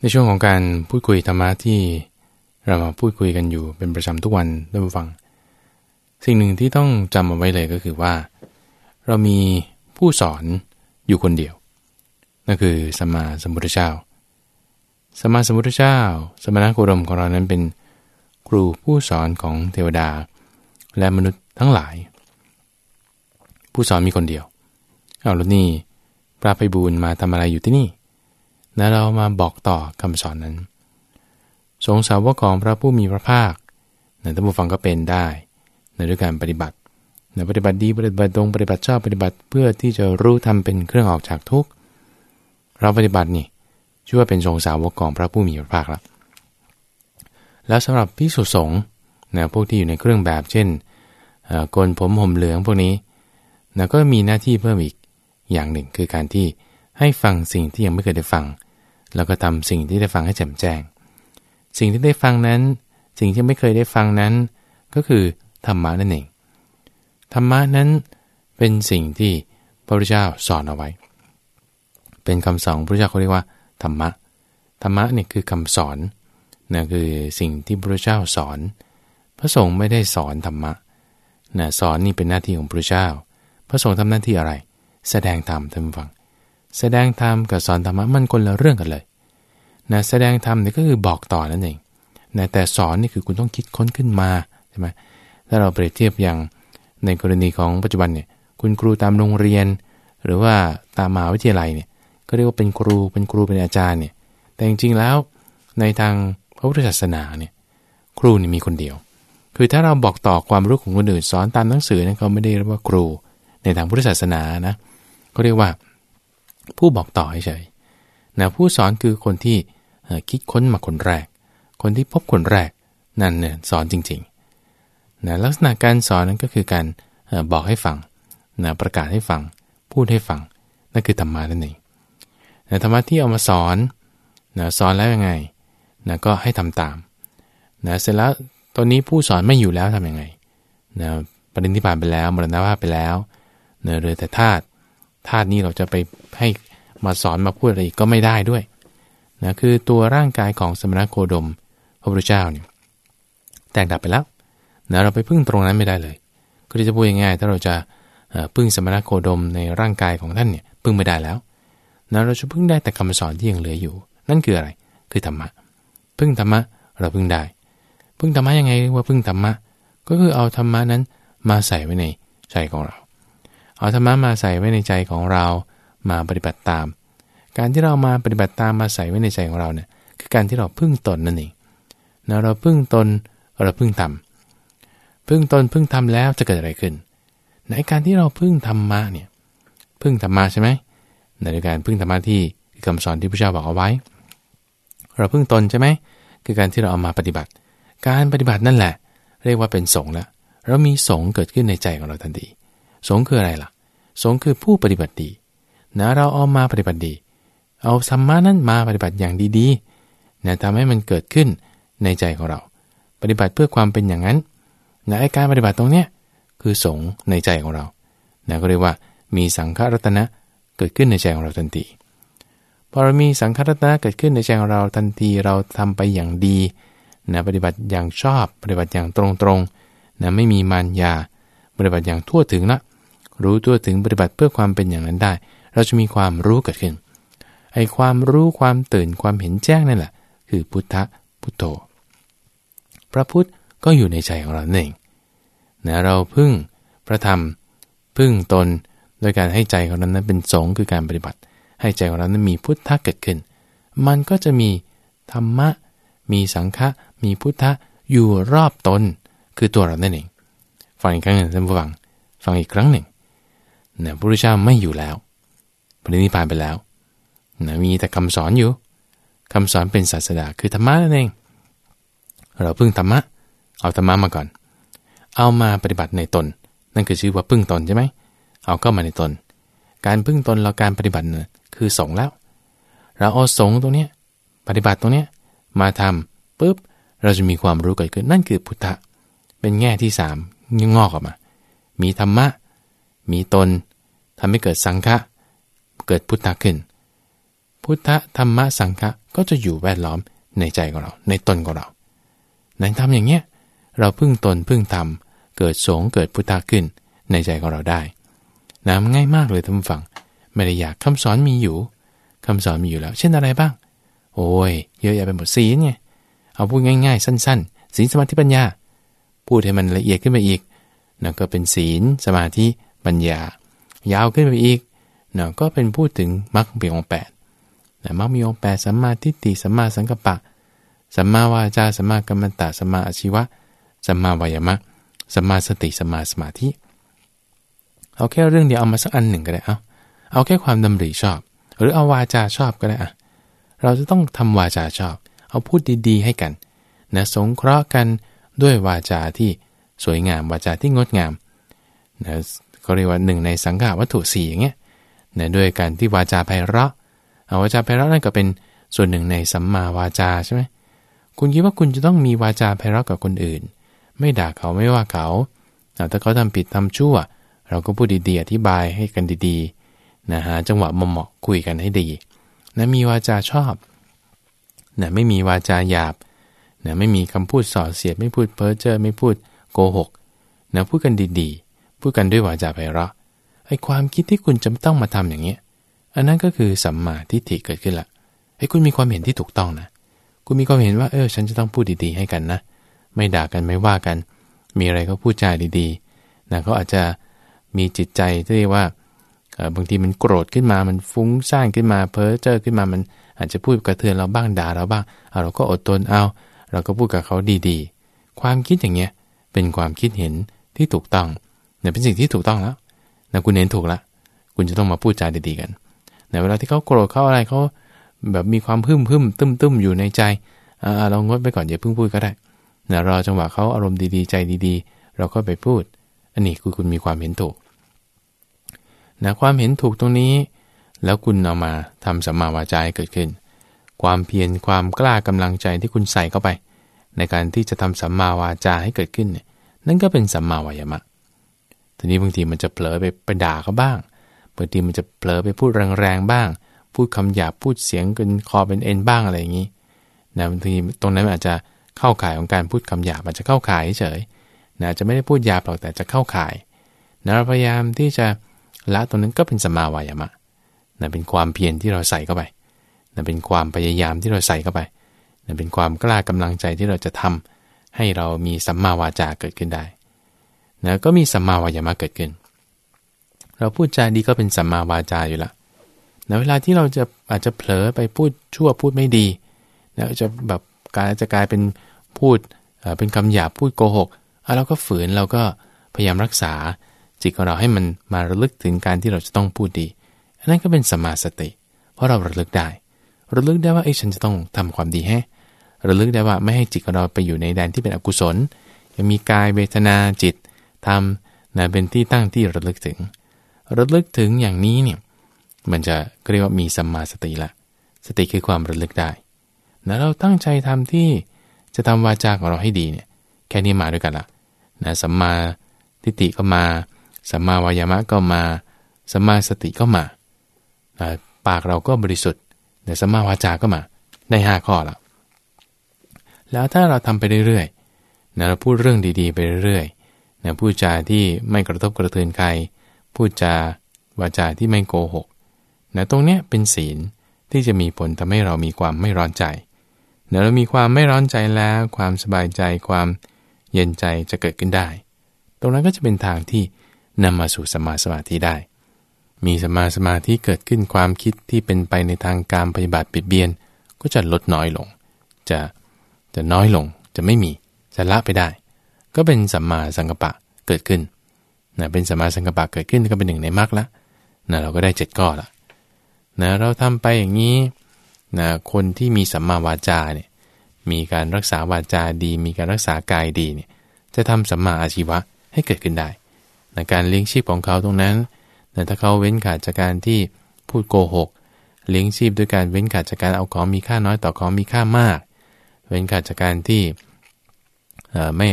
ในช่วงของการพูดคุยธรรมะที่เรามาพูดคุยกันอยู่เป็นประจำทุกวันท่านผู้ฟัง สิ่งหนึ่งที่ต้องจำเอาไว้เลยก็คือว่า เรามีผู้สอนอยู่คนเดียวนั่นคือสัมมาสัมพุทธเจ้าสัมมาสัมพุทธเจ้า สมณโคดมของเรานั้นเป็นครูผู้สอนของเทวดา และมนุษย์ทั้งหลาย ผู้สอนมีคนเดียวเอาแล้วนี่พระไพบูลมาทำอะไรอยู่ที่นี่ นะเรามาบอกต่อคำสอนนั้น สงสาวกของพระผู้มีพระภาคนะท่านผู้ฟังก็เป็นได้ในด้วยการปฏิบัตินะปฏิบัติดีปฏิบัติตรงปฏิบัติชอบปฏิบัติเพื่อที่จะรู้ทำเป็นเครื่องออกจากทุกข์เราปฏิบัตินี่ชื่อว่าเป็นสงสาวกของพระผู้มีพระภาคแล้วแล้วสำหรับพิสุสงฆ์นะพวกที่อยู่ในเครื่องแบบเช่นโกนผมห่มเหลืองพวกนี้นะก็มีหน้าที่เพิ่มอีกอย่างหนึ่งคือการที่ให้ฟังสิ่งที่ยังไม่เคยได้ฟัง แล้วก็ทำสิ่งที่ได้ฟังให้แจ่มแจ้ง สิ่งที่ได้ฟังนั้น สิ่งที่ไม่เคยได้ฟังนั้น ก็คือธรรมะนั่นเอง ธรรมะนั้นเป็นสิ่งที่พระพุทธเจ้าสอนเอาไว้ เป็นคำสอนพระพุทธเจ้าเขาเรียกว่าธรรมะ ธรรมะเนี่ยคือคำสอนนะคือสิ่งที่พระพุทธเจ้าสอน พระสงฆ์ไม่ได้สอนธรรมะนะสอนนี่เป็นหน้าที่ของพระเจ้า พระสงฆ์ทำหน้าที่อะไร แสดงธรรมท่านฟัง แสดงธรรมกับสอนธรรมะมันคนละเรื่องกันเลย นะแสดงธรรมนี่ก็คือบอกต่อนั่นเองนะแต่สอนนี่คือคุณต้องคิดค้นขึ้นมาใช่ไหมถ้าเราเปรียบเทียบอย่างในกรณีของปัจจุบันเนี่ยคุณครูตามโรงเรียน หรือว่าตามมหาวิทยาลัยเนี่ยก็เรียกว่าเป็นครูเป็นครูเป็นอาจารย์เนี่ยแต่จริงๆแล้วในทางพระพุทธศาสนาเนี่ยครูนี่มีคนเดียว คือถ้าเราบอกต่อความรู้ของคนอื่นสอนตามหนังสือเนี่ยเขาไม่ได้เรียกว่าครูในทางพุทธศาสนานะก็เรียกว่า ผู้บอกต่อเฉย นะผู้สอนคือคนที่คิดค้นมาคนแรก คนที่พบคนแรกนั่นเนี่ยสอนจริงๆนะลักษณะการสอนนั้นก็คือการบอกให้ฟังนะประกาศให้ฟัง พูดให้ฟัง นั่นคือธรรมะนั่นเองนะธรรมะที่เอามาสอนนะสอนแล้วยังไงนะก็ให้ทำตามนะเสร็จแล้วตอนนี้ผู้สอนไม่อยู่แล้วทํำยังไงนะปรินิพพานไปแล้วมรณภาพไปแล้วเนะเรือแต่ธาตุธาตุนี้เราจะไปให้ มาสอนมาพูดอะไรอีกก็ไม่ได้ด้วยนะคือตัวร่างกายของสมณโคดม พระพุทธเจ้าเนี่ยแตกดับไปแล้วนะเราไปพึ่งตรงนั้นไม่ได้เลยก็จะพูดง่ายๆถ้าเราจะพึ่งสมณโคดมในร่างกายของท่านเนี่ยพึ่งไม่ได้แล้วนะเราจะพึ่งได้แต่คำสอนที่ยังเหลืออยู่ นั่นคืออะไรคือธรรมะ พึ่งธรรมะเราพึ่งได้ พึ่งธรรมะยังไงว่าพึ่งธรรมะ ก็คือเอาธรรมะนั้นมาใส่ไว้ในใจของเรา เอาธรรมะมาใส่ไว้ในใจของเรา มาปฏิบัติตาม การที่เรามาปฏิบัติตามมาใส่ไว้ในใจของเราเนี่ยคือการที่เราพึ่งตนนั่นเองนะเราพึ่งตนเราพึ่งทำพึ่งตนพึ่งทำแล้วจะเกิดอะไรขึ้น ในการที่เราพึ่งธรรมะเนี่ยพึ่งธรรมะใช่ไหมในการพึ่งธรรมะที่คำสอนที่พระเจ้าบอกเอาไว้ เราพึ่งตนใช่ไหมคือการที่เราเอามาปฏิบัติ การปฏิบัตินั่นแหละ เรียกว่าเป็นสงฆ์แล้วเรามีสงฆ์เกิดขึ้นในใจของเราทันทีสงคืออะไรล่ะ สงคือผู้ปฏิบัติดี นะเราเอามาปฏิบัติดี เอาธรรมะนั้นมาปฏิบัติอย่างดีๆนะทำให้มันเกิดขึ้นในใจของเรา ปฏิบัติเพื่อความเป็นอย่างนั้นนะไอการปฏิบัติตรงเนี้ยคือสงในใจของเรานะก็เรียกว่ามีสังฆรัตนะเกิดขึ้นในใจของเราทันทีพอเรามีสังฆรัตนะเกิดขึ้นในใจของเราทันทีเราทำไปอย่างดีนะปฏิบัติอย่างชอบ ปฏิบัติอย่างตรงๆนะไม่มีมารยา ปฏิบัติอย่างทั่วถึงละรู้ตัวถึงปฏิบัติเพื่อความเป็นอย่างนั้นได้ เราจะมีความรู้เกิดขึ้น ไอ้ความรู้ความตื่นความเห็นแจ้งนั่นแหละ คือพุทธพุทโธ พระพุทธก็อยู่ในใจของเราเองนะเราพึ่งพระธรรมพึ่งตนโดยการให้ใจของเรานั้นเป็นสงคือการปฏิบัติ ให้ใจของเรานั้นมีพุทธะเกิดขึ้น มันก็จะมีธรรมะ มีสังฆะมีพุทธะอยู่รอบตนคือตัวเรานั่นเองฟังอีกครั้งหนึ่งท่านผู้ฟังฟังอีกครั้งหนึ่งนะพระพุทธเจ้าไม่อยู่แล้ว ปรินิพานไปแล้วนะมีแต่คำสอนอยู่คำสอนเป็นศาสดาคือธรรมะนั่นเอง เราพึ่งธรรมะ เอาธรรมะมาก่อน เอามาปฏิบัติในตน นั่นคือชื่อว่าพึ่งตนใช่ไหม เอาเข้ามาในตน การพึ่งตนเราการปฏิบัติเนี่ยคือสงแล้ว เราเอาสงตรงเนี้ยปฏิบัติตรงเนี้ยมาทำปุ๊บเราจะมีความรู้เกิดขึ้นนั่นคือพุทธะเป็นแง่ที่สามงอกออกมา มีธรรมะ มีตนทำให้เกิดสังฆะ เกิดพุทธะขึ้น พุทธธรรมะสังฆะก็จะอยู่แวดล้อมในใจของเรา ในตนของเราในทำอย่างเนี้ยเราพึ่งตนพึ่งธรรมเกิดสงเกิดพุทธะขึ้นในใจของเราได้นะมันง่ายมากเลยท่านผู้ฟัง ไม่ได้อยากคำสอนมีอยู่คำสอนมีอยู่แล้ว เช่นอะไรบ้าง โอ้ย เยอะแยะไปหมดศีลไงเอาพูดง่ายๆ สั้นๆศีลสมาธิปัญญา พูดให้มันละเอียดขึ้นไปอีกนั่นก็เป็นศีลสมาธิปัญญา ยาวขึ้นไปอีก นั่นก็เป็นพูดถึงมรรคมีองแปดนะมรรคมีองแปดสัมมาทิฏฐิสัมมาสังกัปปะสัมมาวาจาสัมมากัมมันตะสัมมาอาชีวะสัมมาวายามะสัมมาสติสัมมาสมาธิ เอาแค่เรื่องเดียวเอามาสักอันหนึ่งก็ได้เอาเอาแค่ความดำริชอบ หรือเอาวาจาชอบก็ได้อะเราจะต้องทำวาจาชอบ เอาพูดดีๆ ให้กันนะสงเคราะห์กันด้วยวาจาที่สวยงามวาจาที่งดงามนะเขาเรียกว่าหนึ่งในสังฆาวัตถุสี่อย่างเงี้ย นะด้วยการที่วาจาไพเราะเอาวาจาไพเราะนั่นก็เป็นส่วนหนึ่งในสัมมาวาจาใช่ไหมคุณคิดว่าคุณจะต้องมีวาจาไพเราะกับคนอื่น ไม่ด่าเขาไม่ว่าเขาถ้าเขาทำผิดทำชั่ว เราก็พูดดีๆอธิบายให้กันดีๆนะฮะจังหวะเหมาะคุยกันให้ดีนะมีวาจาชอบนะไม่มีวาจาหยาบนะไม่มีคำพูดส่อเสียดไม่พูดเพ้อเจ้อไม่พูดโกหกนะพูดกันดีๆ พูดกันด้วยวาจาไพเราะ ไอ้ความคิดที่คุณจะต้องมาทำอย่างเงี้ย อันนั้นก็คือสัมมาทิฏฐิเกิดขึ้นละไอ้คุณมีความเห็นที่ถูกต้องนะ คุณมีความเห็นว่าเออฉันจะต้องพูดดีๆให้กันนะ ไม่ด่ากันไม่ว่ากัน มีอะไรก็พูดจาดีๆนะเขาอาจจะมีจิตใจที่เรียกว่าบางทีมันโกรธขึ้นมา มันฟุ้งซ่านขึ้นมา เพ้อเจ้อขึ้นมา มันอาจจะพูดกระเทือนเราบ้างด่าเราบ้างเอาเราก็อดทนเอา เราก็พูดกับเขาดีๆ ความคิดอย่างเงี้ยเป็นความคิดเห็นที่ถูกต้องเนี่ยเป็นสิ่งที่ถูกต้องแล้ว นะคุณเห็นถูกละ คุณจะต้องมาพูดจาดีๆกันในเวลาที่เขาโกรธเขาอะไรเขาแบบมีความพึ่มพึ่มตึ้มตึ้มอยู่ในใจอ่าเรางดไปก่อนอย่าเพิ่งพูดก็ได้นะรอจังหวะเขาอารมณ์ดีๆ ใจดีๆ เราก็ไปพูด อันนี้คือคุณมีความเห็นถูกนะความเห็นถูกตรงนี้ แล้วคุณเอามาทำสัมมาวาจาให้เกิดขึ้น ความเพียรความกล้ากำลังใจที่คุณใส่เข้าไป ในการที่จะทำสัมมาวาจาให้เกิดขึ้นเนี่ยนั่นก็เป็นสัมมาวายามะ ทีนี้บางทีมันจะเผลอไปไปด่าเขาบ้างบางทีมันจะเผลอไปพูดแรงๆบ้าง พูดคำหยาบพูดเสียงกันคอเป็นเอ็นบ้างอะไรอย่างนี้นะบางทีตรงนั้นอาจจะเข้าข่ายของการพูดคำหยาบอาจจะเข้าข่ายเฉยนะจะไม่ได้พูดหยาบหรอกแต่จะเข้าข่ายนะพยายามที่จะละตรงนั้นก็เป็นสมาวายามะนะเป็นความเพียรที่เราใส่เข้าไปนะเป็นความพยายามที่เราใส่เข้าไปนะเป็นความกล้ากำลังใจที่เราจะทำให้เรามีสัมมาวาจาเกิดขึ้นได้ นะก็มีสัมมาวายามะเกิดขึ้น เราพูดจาดีก็เป็นสัมมาวาจาอยู่ละนะเวลาที่เราจะอาจจะเผลอไปพูดชั่วพูดไม่ดีนะจะแบบการจะกลายเป็นพูดเป็นคำหยาบพูดโกหกเราก็ฝืนเราก็พยายามรักษาจิตของเราให้มันมาระลึกถึงการที่เราจะต้องพูดดี อันนั้นก็เป็นสมาสติ เพราะเราระลึกได้ ระลึกได้ว่าไอ้ฉันจะต้องทำความดีให้ระลึกได้ว่าไม่ให้จิตของเราไปอยู่ในแดนที่เป็นอกุศลยังมีกายเวทนาจิต ธรรมนะเป็นที่ตั้งที่ระลึกถึง ระลึกถึงอย่างนี้เนี่ยมันจะเรียกว่ามีสัมมาสติละ สติคือความระลึกได้นะเราตั้งใจทำที่จะทำวาจาของเราให้ดีเนี่ยแค่นี้มาด้วยกันละนะสัมมาทิฏฐิก็มาสัมมาวายามะก็มาสัมมาสติก็มาปากเราก็บริสุทธิ์แต่สัมมาวาจาก็มาได้ห้าข้อละแล้วถ้าเราทำไปเรื่อยๆนะเราพูดเรื่องดีๆ ไปเรื่อยๆ นะพูดจาที่ไม่กระทบกระเทือนใคร พูดจาวาจาที่ไม่โกหกนะตรงเนี้ยเป็นศีลที่จะมีผลทำให้เรามีความไม่ร้อนใจเนะเรามีความไม่ร้อนใจแล้ว ความสบายใจความเย็นใจจะเกิดขึ้นได้ ตรงนั้นก็จะเป็นทางที่นำมาสู่สมาสมาธิได้ มีสมาสมาธิเกิดขึ้นความคิดที่เป็นไปในทางการปฏิบัติปิดเบียน ก็จะลดน้อยลง จะจะน้อยลงจะไม่มีจะละไปได้ ก็เป็นสัมมาสังกปะเกิดขึ้นนะเป็นสัมมาสังกปะเกิดขึ้นก็เป็นหนึ่งในมรรคละนะเราก็ได้เจ็ดก้อละนะเราทำไปอย่างนี้นะคนที่มีสัมมาวาจาเนี่ยมีการรักษาวาจาดี มีการรักษากายดีเนี่ยจะทำสัมมาอาชีวะให้เกิดขึ้นได้ในการเลี้ยงชีพของเขาตรงนั้นแต่ถ้าเขาเว้นขาดจากการที่พูดโกหก เลี้ยงชีพด้วยการเว้นขาดจากการเอาของมีค่าน้อยต่อของมีค่ามาก เว้นขาดจากการที่ไม่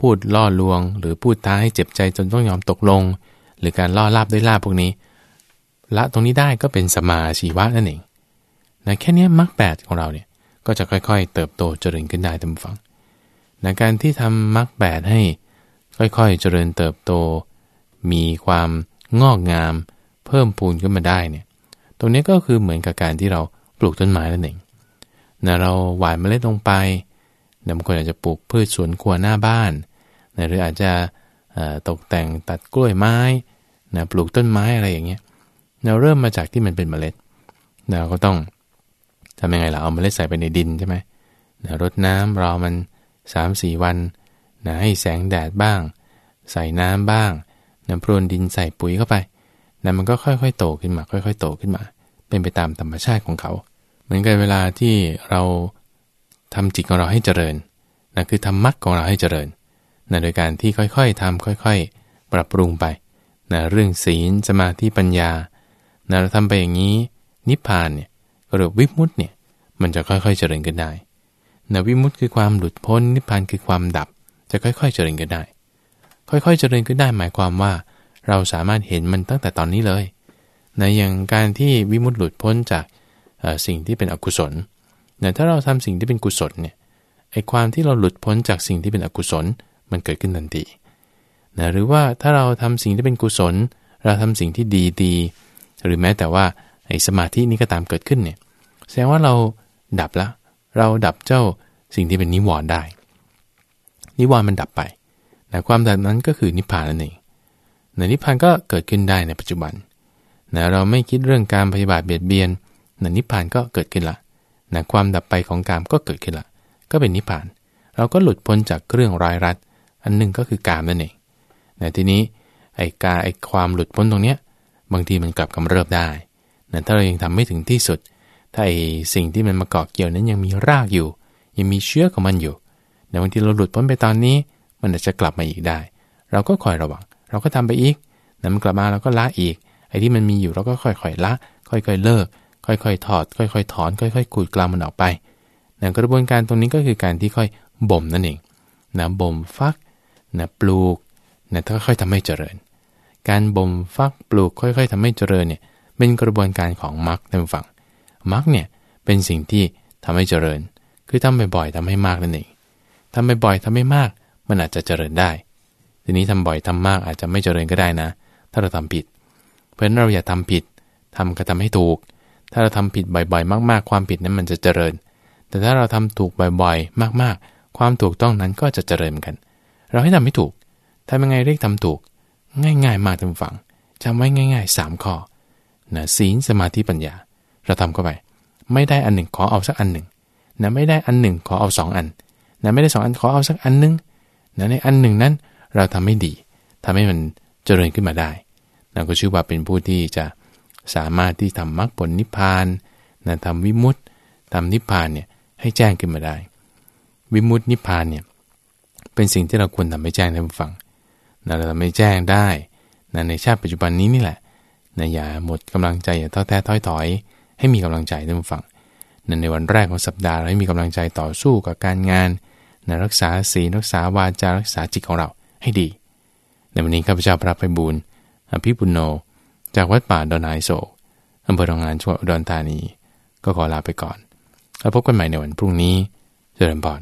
พูดล่อลวง หรือพูดท้าให้เจ็บใจจนต้องยอมตกลง หรือการล่อลาบด้วยลาบพวกนี้ ละตรงนี้ได้ก็เป็นสมาชีวะนั่นเองนะแค่นี้มรรคแปดของเราเนี่ยก็จะค่อยๆ เติบโตเจริญขึ้นได้ตามฝังนะการที่ทำมรรคแปดให้ ค่อยๆ เจริญเติบโต มีความงอกงาม เพิ่มพูนขึ้นมาได้เนี่ยตรงนี้ก็คือเหมือนกับการที่เราปลูกต้นไม้นั่นเองนะเราหว่านเมล็ดลงไปนะบางคนอาจจะปลูกพืชสวนครัวหน้าบ้าน นะหรืออาจจะตกแต่งตัดกล้วยไม้นะปลูกต้นไม้อะไรอย่างเงี้ยเราเริ่มมาจากที่มันเป็นเมล็ดเราก็ต้องทำยังไงล่ะเอาเมล็ดใส่ไปในดินใช่ไหมนะรดน้ำรอมัน 3-4 วันนะให้แสงแดดบ้าง ใส่น้ำบ้างนะพรวนดินใส่ปุ๋ยเข้าไปนะมันก็ค่อยๆ โตขึ้นมา ค่อย ๆ โตขึ้นมา เป็นไปตามธรรมชาติของเขา เหมือนกันเวลาที่เราทำจิตของเราให้เจริญนะคือทำมรรคของเราให้เจริญ นะโดยการที่ค่อยๆทำค่อยๆ ปรับปรุงไปนะเรื่องศีลสมาธิปัญญานะเราทำไปอย่างนี้ นิพพานเนี่ยหรือวิมุตต์เนี่ยมันจะค่อยๆเจริญขึ้นได้นะวิมุตต์คือความหลุดพ้นนิพพานคือความดับ จะค่อยๆเจริญขึ้นได้ ค่อยๆเจริญขึ้นได้หมายความว่า เราสามารถเห็นมันตั้งแต่ตอนนี้เลยนะอย่างการที่วิมุตต์หลุดพ้นจากสิ่งที่เป็นอกุศลนะถ้าเราทำสิ่งที่เป็นกุศลเนี่ยไอ้ความที่เราหลุดพ้นจากสิ่งที่เป็นอกุศล มันเกิดขึ้นทันทีนะหรือว่าถ้าเราทำสิ่งที่เป็นกุศล เราทำสิ่งที่ดีดีหรือแม้แต่ว่าไอ้สมาธินี้ก็ตามเกิดขึ้นเนี่ยแสดงว่าเราดับละ เราดับเจ้าสิ่งที่เป็นนิวรณ์ได้ นิวรณ์มันดับไปแต่ความดับนั้นก็คือนิพพานนั่นเองในนิพพานก็เกิดขึ้นได้ในปัจจุบันนะเราไม่คิดเรื่องการพยาบาทเบียดเบียนนะนิพพานก็เกิดขึ้นละนะความดับไปของกามก็เกิดขึ้นละ ก็เป็นนิพพาน เราก็หลุดพ้นจากเรื่องรายรัด อันหนึ่งก็คือกามนั่นเองนะทีนี้ไอ้กาไอ้ความหลุดพ้นตรงเนี้ยบางทีมันกลับกำเริบได้นะถ้าเรายังทำไม่ถึงที่สุด ถ้าไอ้สิ่งที่มันมาเกาะเกี่ยวนั้นยังมีรากอยู่ ยังมีเชื้อของมันอยู่แต่บางทีเราหลุดพ้นไปตอนนี้ มันอาจจะกลับมาอีกได้ เราก็คอยระวัง เราก็ทำไปอีกนะมันกลับมาเราก็ละอีก ไอ้ที่มันมีอยู่เราก็ค่อยๆละ ค่อยๆเลิก ค่อยๆถอด ค่อยๆถอน ค่อยๆขูดกลามันออกไปนะกระบวนการตรงนี้ก็คือการที่ค่อยบ่มนั่นเองนะบ่มฟัก นะปลูกนะค่อยๆทำให้เจริญ การบ่มฟักปลูกค่อยๆทำให้เจริญเนี่ยเป็นกระบวนการของมรรคท่านฟังมรรคเนี่ยเป็นสิ่งที่ทำให้เจริญ คือทำบ่อยๆทำให้มากนั่นเองทำบ่อยๆทำให้มาก มันอาจจะเจริญได้ ทีนี้ทำบ่อยทำมากอาจจะไม่เจริญก็ได้นะ ถ้าเราทำผิด เพราะฉะนั้นเราอย่าทำผิดทำก็ทำให้ถูก ถ้าเราทำผิดบ่อยๆ มากๆ ความผิดนั้นมันจะเจริญ แต่ถ้าเราทำถูกบ่อยๆ มากๆ ความถูกต้องนั้นก็จะเจริญกันเเราให้ทำให้ถูกทำยังไงเรียกทำถูก ง่ายๆ มากทำฝังจำไว้ง่าย ๆ 3 ข้อนะศีลสมาธิปัญญา เราทำเข้าไป ไม่ได้อันหนึ่งขอเอาสักอันหนึ่งนะไม่ได้อันหนึ่งขอเอาสองอันนะไม่ได้สองอันขอเอาสักอันหนึ่งนะในอันหนึ่งนั้นเราทำให้ดีทำให้มันเจริญขึ้นมาได้เราก็ชื่อว่าเป็นผู้ที่จะสามารถที่ทำมรรคผลนิพพานนะทำวิมุตติทำนิพพานเนี่ยให้แจ้งขึ้นมาได้ วิมุตตินิพพานเนี่ย เป็นสิ่งที่เราควรทำให้แจ้งให้ฟังนะเราทำให้แจ้งได้นะในชาติปัจจุบันนี้นี่แหละนะอย่าหมดกำลังใจอย่าท้อแท้ท้อยถอย ให้มีกำลังใจท่านฟังนะในวันแรกของสัปดาห์เราให้มีกำลังใจต่อสู้กับการงานนะรักษาศีลรักษาวาจารักษาจิตของเราให้ดี ในวันนี้ข้าพเจ้าพระไปบูรณ์อภิปุโน จากวัดป่าดอนไอโศกอำเภอรองงานจังหวัดอุดรธานี ก็ขอลาไปก่อน แล้วพบกันใหม่ในวันพรุ่งนี้ เจริญพร